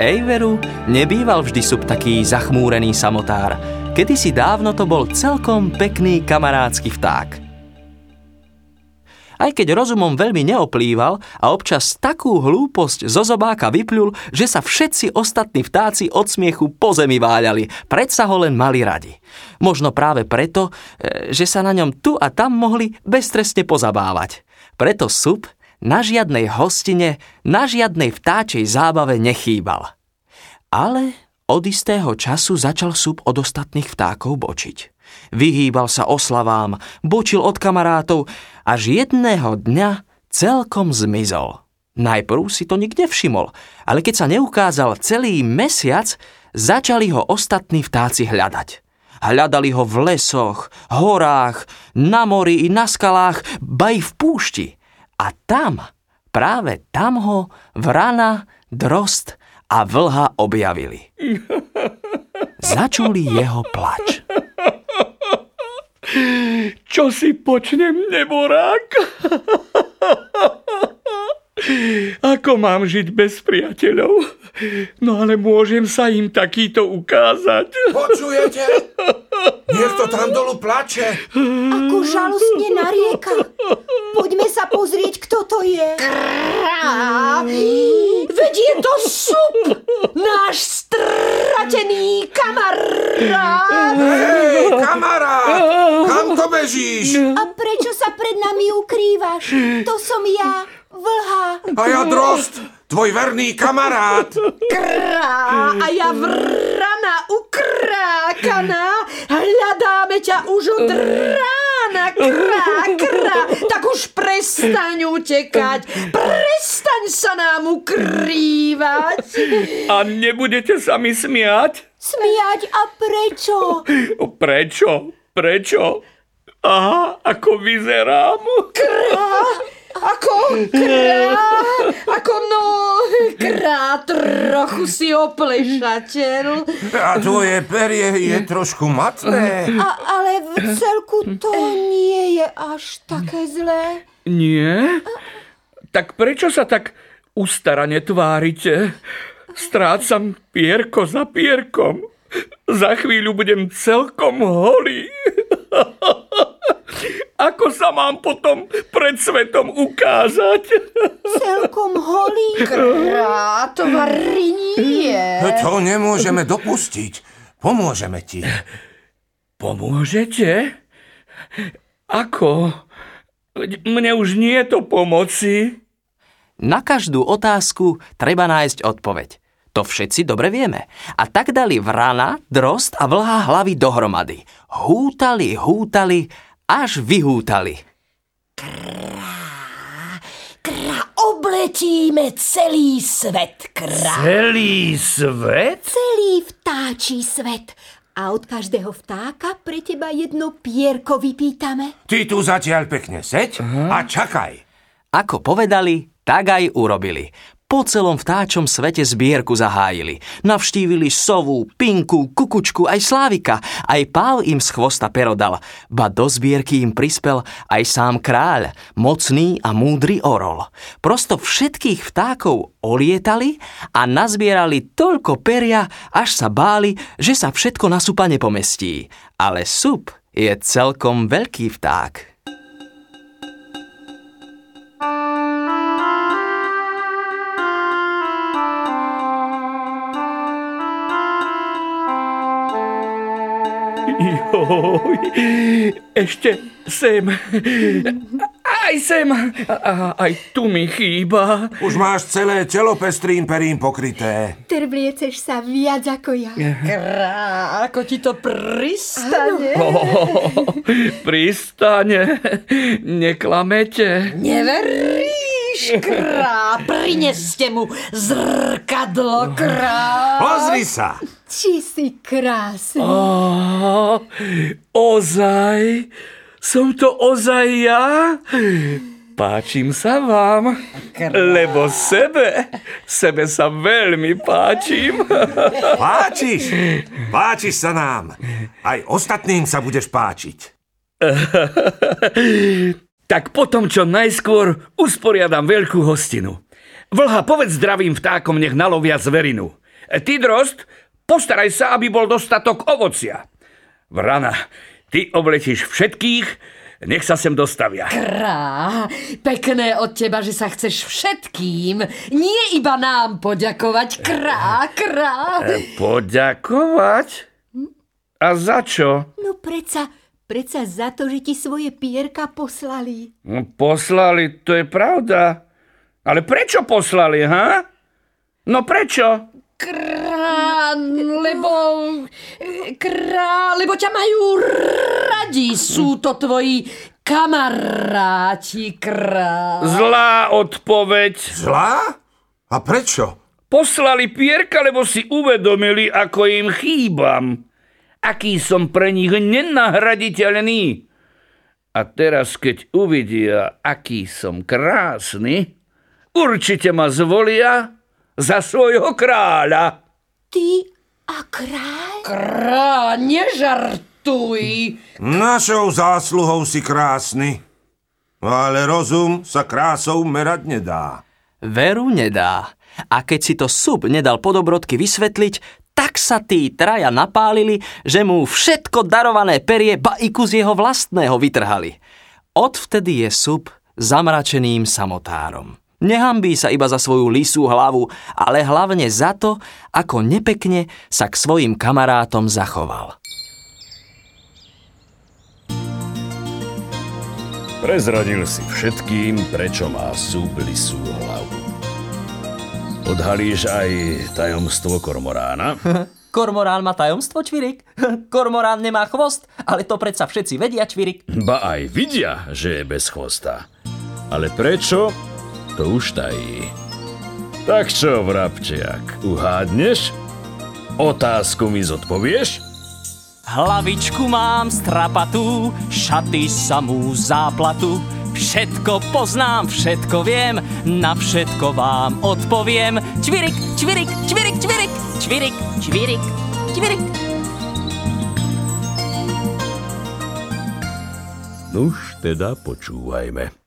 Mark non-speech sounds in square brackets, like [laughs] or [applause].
Ej veru, nebýval vždy sub taký zachmúrený samotár. Kedysi dávno to bol celkom pekný kamarádsky vták. Aj keď rozumom veľmi neoplýval a občas takú hlúposť zo zobáka vyplul, že sa všetci ostatní vtáci od smiechu po zemi váľali, predsa ho len mali radi. Možno práve preto, e, že sa na ňom tu a tam mohli beztrestne pozabávať. Preto sup na žiadnej hostine, na žiadnej vtáčej zábave nechýbal. Ale od istého času začal sup od ostatných vtákov bočiť. Vyhýbal sa oslavám, bočil od kamarátov, až jedného dňa celkom zmizol. Najprv si to nikde všimol, ale keď sa neukázal celý mesiac, začali ho ostatní vtáci hľadať. Hľadali ho v lesoch, horách, na mori i na skalách, ba v púšti. A tam, práve tam ho vrana, drost a vlha objavili. [laughs] Začuli jeho plač. Čo si počnem, neborák? [laughs] Ako mám žiť bez priateľov? No ale môžem sa im takýto ukázať. Počujete? Niekto tam dolu plače. Ako žalostne narieka. Poďme sa pozrieť, kto to je. Krá! Veď je to sup! Náš stratený kamarát! Hej, kamarát! Kam to bežíš? A prečo sa pred nami ukrývaš? To som ja, vlha. A ja drost, tvoj verný kamarát. Krá! A ja vrana ukrákaná. Hľadáme ťa už od rána. Krá, krá. Tak už prestaň utekať. Prestaň sa nám ukrývať. A nebudete sa mi smiať? Smiať a prečo? Prečo? Prečo? Aha, ako vyzerám. Krá, ako krá, ako no, krá, trochu si oplešateľ. A tvoje perie je trošku matné. A, ale v celku to nie je až také zlé. Nie? Tak prečo sa tak ustarane tvárite? Strácam pierko za pierkom. Za chvíľu budem celkom holý. [laughs] Ako sa mám potom pred svetom ukázať? Celkom holý krá, to nie. To nemôžeme dopustiť. Pomôžeme ti. Pomôžete? Ako? Mne už nie je to pomoci. Na každú otázku treba nájsť odpoveď. To všetci dobre vieme. A tak dali vrana, drost a vlhá hlavy dohromady. Hútali, hútali, až vyhútali. Krá, obletíme celý svet, krá. Celý svet? Celý vtáčí svet. A od každého vtáka pre teba jedno pierko vypýtame. Ty tu zatiaľ pekne seď a čakaj. Ako povedali, tak aj urobili. Po celom vtáčom svete zbierku zahájili. Navštívili sovu, pinku, kukučku, aj slávika. Aj pál im z chvosta pero dal. Ba do zbierky im prispel aj sám kráľ, mocný a múdry orol. Prosto všetkých vtákov olietali a nazbierali toľko peria, až sa báli, že sa všetko na supa nepomestí. Ale sup je celkom veľký vták. Joj, ešte sem. Aj sem. A, aj tu mi chýba. Už máš celé telo pestrým perím pokryté. Trblieceš sa viac ako ja. Krá, ako ti to pristane. Oh, pristane. Neklamete. Neveríš, krá, prineste mu zrkadlo, krá. Pozri sa. Či si krásny. Oh, ozaj? Som to ozaj ja? Páčim sa vám, lebo sebe, sebe sa veľmi páčim. Páčiš? Páčiš sa nám. Aj ostatným sa budeš páčiť. tak potom čo najskôr usporiadam veľkú hostinu. Vlha, povedz zdravým vtákom, nech nalovia zverinu. Ty, Drost, postaraj sa, aby bol dostatok ovocia. Vrana, ty obletíš všetkých, nech sa sem dostavia. Krá, pekné od teba, že sa chceš všetkým, nie iba nám poďakovať. Krá, krá. E, Poďakovať? A za čo? No preca, preca za to, že ti svoje pierka poslali. No, Poslali, to je pravda. Ale prečo poslali, ha? No prečo? Krá, lebo... Krá, lebo ťa majú radi. Sú to tvoji kamaráti, krá. Zlá odpoveď. Zlá? A prečo? Poslali pierka, lebo si uvedomili, ako im chýbam. Aký som pre nich nenahraditeľný. A teraz, keď uvidia, aký som krásny, určite ma zvolia za svojho kráľa. Ty a kráľ? Krá, nežartuj. Našou zásluhou si krásny. Ale rozum sa krásou merať nedá. Veru nedá. A keď si to sub nedal podobrodky vysvetliť, tak sa tí traja napálili, že mu všetko darované perie ba i kus jeho vlastného vytrhali. Odvtedy je sub zamračeným samotárom. Nehambí sa iba za svoju lisú hlavu, ale hlavne za to, ako nepekne sa k svojim kamarátom zachoval. Prezradil si všetkým, prečo má súb lisú hlavu. Odhalíš aj tajomstvo kormorána? [laughs] Kormorán má tajomstvo, Čvirik? [laughs] Kormorán nemá chvost, ale to predsa všetci vedia, Čvirik. Ba aj vidia, že je bez chvosta. Ale prečo? To už tají. Tak čo, vrabčiak, uhádneš? Otázku mi zodpovieš? Hlavičku mám strapatú, šaty samú záplatu. Všetko poznám, všetko viem, na všetko vám odpoviem. Čvirik, čvirik, čvirik, čvirik, čvirik, čvirik, čvirik. Nuž teda počúvajme.